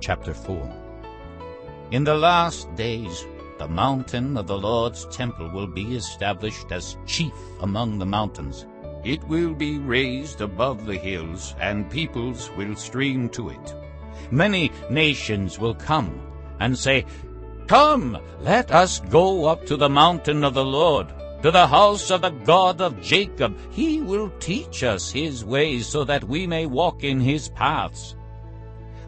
Chapter 4 In the last days the mountain of the Lord's temple will be established as chief among the mountains. It will be raised above the hills, and peoples will stream to it. Many nations will come and say, Come, let us go up to the mountain of the Lord, to the house of the God of Jacob. He will teach us his ways so that we may walk in his paths.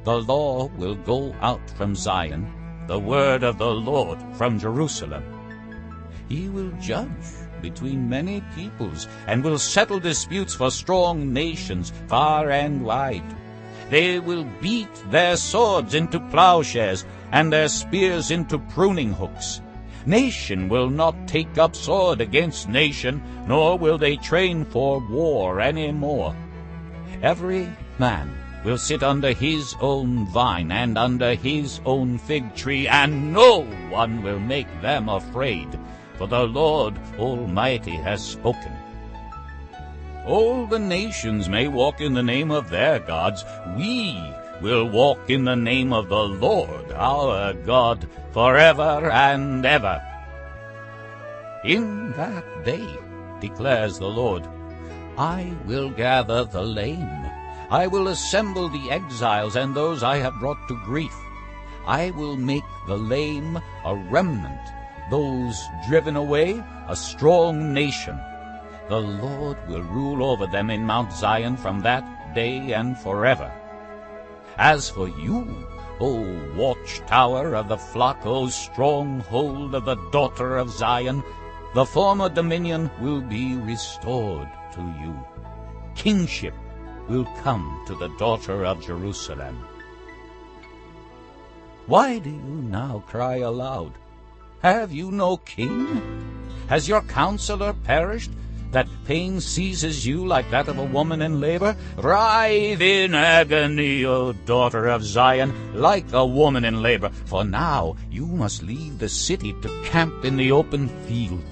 The law will go out from Zion, the word of the Lord from Jerusalem. He will judge between many peoples and will settle disputes for strong nations far and wide. They will beat their swords into plowshares and their spears into pruning hooks. Nation will not take up sword against nation, nor will they train for war any more. Every man will sit under his own vine and under his own fig tree, and no one will make them afraid, for the Lord Almighty has spoken. All the nations may walk in the name of their gods. We will walk in the name of the Lord our God forever and ever. In that day, declares the Lord, I will gather the lame. I will assemble the exiles and those I have brought to grief. I will make the lame a remnant, those driven away a strong nation. The Lord will rule over them in Mount Zion from that day and forever. As for you, O watchtower of the flock, O stronghold of the daughter of Zion, the former dominion will be restored to you. Kingship will come to the daughter of Jerusalem. Why do you now cry aloud? Have you no king? Has your counselor perished? that pain seizes you like that of a woman in labor? Writhe in agony, O daughter of Zion, like a woman in labor, for now you must leave the city to camp in the open field.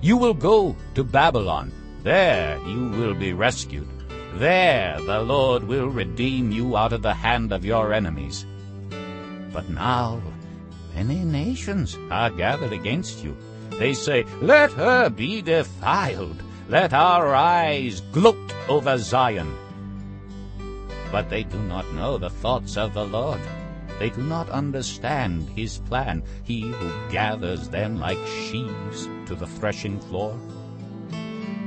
You will go to Babylon. There you will be rescued. There the Lord will redeem you out of the hand of your enemies. But now many nations are gathered against you. They say, Let her be defiled. Let our eyes gloat over Zion. But they do not know the thoughts of the Lord. They do not understand his plan, he who gathers them like sheaves to the threshing floor.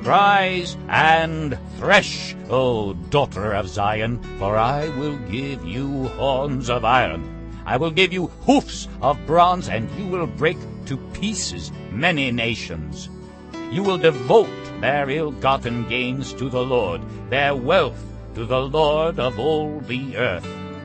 Rise and thresh, O daughter of Zion, for I will give you horns of iron. I will give you hoofs of bronze, and you will break to pieces many nations. You will devote their ill-gotten gains to the Lord, their wealth to the Lord of all the earth.